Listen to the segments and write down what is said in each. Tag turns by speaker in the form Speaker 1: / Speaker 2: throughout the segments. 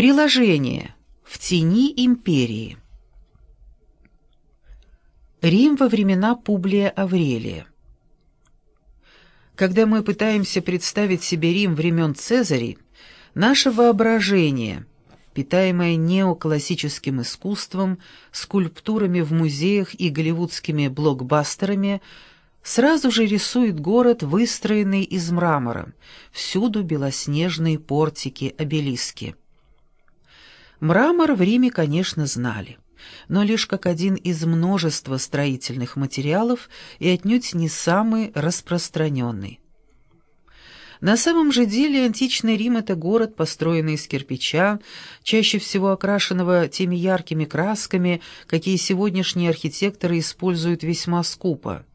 Speaker 1: Приложение. В тени империи. Рим во времена Публия Аврелия. Когда мы пытаемся представить себе Рим времен Цезарей, наше воображение, питаемое неоклассическим искусством, скульптурами в музеях и голливудскими блокбастерами, сразу же рисует город, выстроенный из мрамора, всюду белоснежные портики, обелиски. Мрамор в Риме, конечно, знали, но лишь как один из множества строительных материалов и отнюдь не самый распространенный. На самом же деле античный Рим — это город, построенный из кирпича, чаще всего окрашенного теми яркими красками, какие сегодняшние архитекторы используют весьма скупо.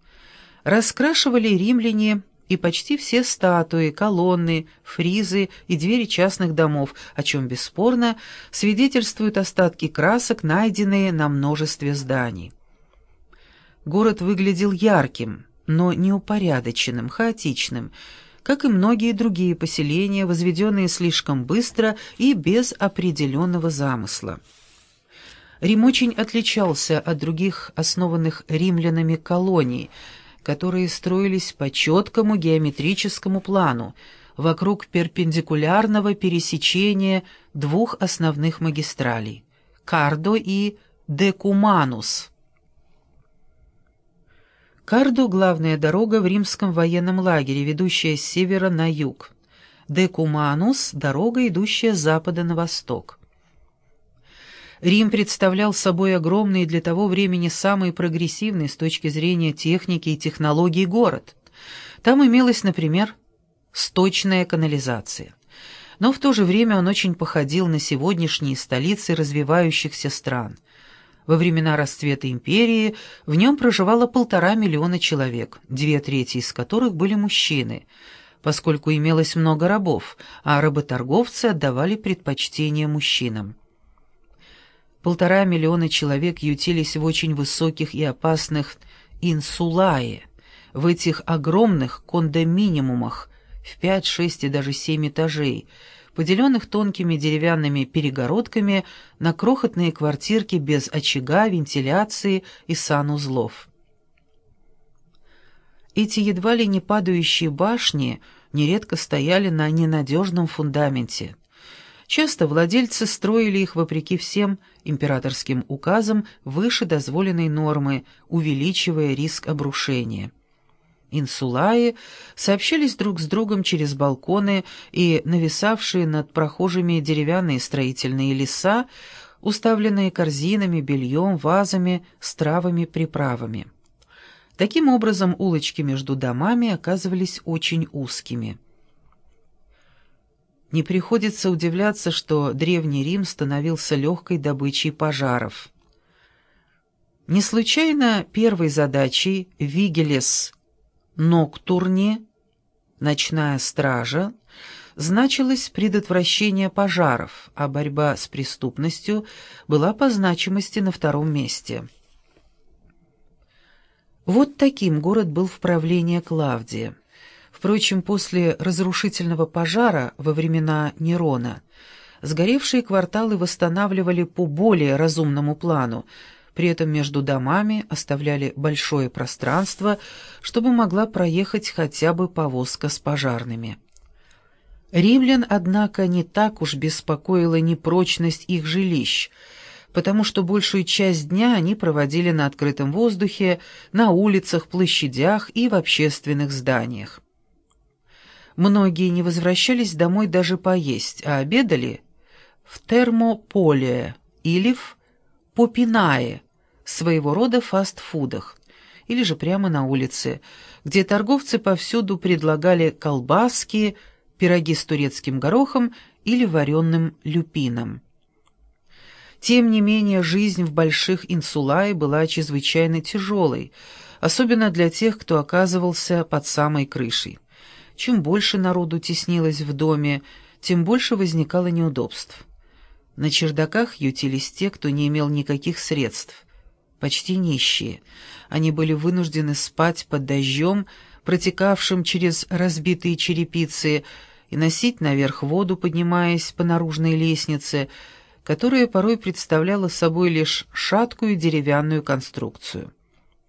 Speaker 1: Раскрашивали римляне и почти все статуи, колонны, фризы и двери частных домов, о чем бесспорно свидетельствуют остатки красок, найденные на множестве зданий. Город выглядел ярким, но неупорядоченным, хаотичным, как и многие другие поселения, возведенные слишком быстро и без определенного замысла. Рим очень отличался от других основанных римлянами колоний – которые строились по четкому геометрическому плану, вокруг перпендикулярного пересечения двух основных магистралей – Кардо и Декуманус. Кардо – главная дорога в римском военном лагере, ведущая с севера на юг. Декуманус – дорога, идущая с запада на восток. Рим представлял собой огромный для того времени самый прогрессивный с точки зрения техники и технологий город. Там имелась, например, сточная канализация. Но в то же время он очень походил на сегодняшние столицы развивающихся стран. Во времена расцвета империи в нем проживало полтора миллиона человек, две трети из которых были мужчины, поскольку имелось много рабов, а работорговцы отдавали предпочтение мужчинам. Полтора миллиона человек ютились в очень высоких и опасных инсулае, в этих огромных кондоминиумах в пять, шесть и даже семь этажей, поделенных тонкими деревянными перегородками на крохотные квартирки без очага, вентиляции и санузлов. Эти едва ли не падающие башни нередко стояли на ненадежном фундаменте – Часто владельцы строили их вопреки всем императорским указам выше дозволенной нормы, увеличивая риск обрушения. Инсулаи сообщались друг с другом через балконы и нависавшие над прохожими деревянные строительные леса, уставленные корзинами, бельем, вазами, с травами, приправами. Таким образом, улочки между домами оказывались очень узкими. Не приходится удивляться, что Древний Рим становился легкой добычей пожаров. Не случайно первой задачей «Вигелес Ноктурни» «Ночная стража» значилось предотвращение пожаров, а борьба с преступностью была по значимости на втором месте. Вот таким город был в правлении Клавдия. Впрочем, после разрушительного пожара во времена Нерона сгоревшие кварталы восстанавливали по более разумному плану, при этом между домами оставляли большое пространство, чтобы могла проехать хотя бы повозка с пожарными. Римлян, однако, не так уж беспокоила непрочность их жилищ, потому что большую часть дня они проводили на открытом воздухе, на улицах, площадях и в общественных зданиях. Многие не возвращались домой даже поесть, а обедали в термополе или в попинае, своего рода фастфудах, или же прямо на улице, где торговцы повсюду предлагали колбаски, пироги с турецким горохом или вареным люпином. Тем не менее, жизнь в больших инсулае была чрезвычайно тяжелой, особенно для тех, кто оказывался под самой крышей. Чем больше народу теснилось в доме, тем больше возникало неудобств. На чердаках ютились те, кто не имел никаких средств, почти нищие. Они были вынуждены спать под дождем, протекавшим через разбитые черепицы, и носить наверх воду, поднимаясь по наружной лестнице, которая порой представляла собой лишь шаткую деревянную конструкцию.